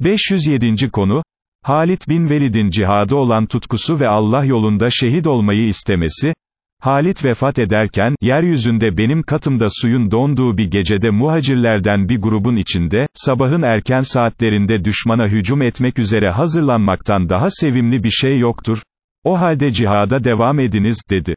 507. konu, Halit bin Velid'in cihada olan tutkusu ve Allah yolunda şehit olmayı istemesi, Halit vefat ederken, yeryüzünde benim katımda suyun donduğu bir gecede muhacirlerden bir grubun içinde, sabahın erken saatlerinde düşmana hücum etmek üzere hazırlanmaktan daha sevimli bir şey yoktur, o halde cihada devam ediniz, dedi.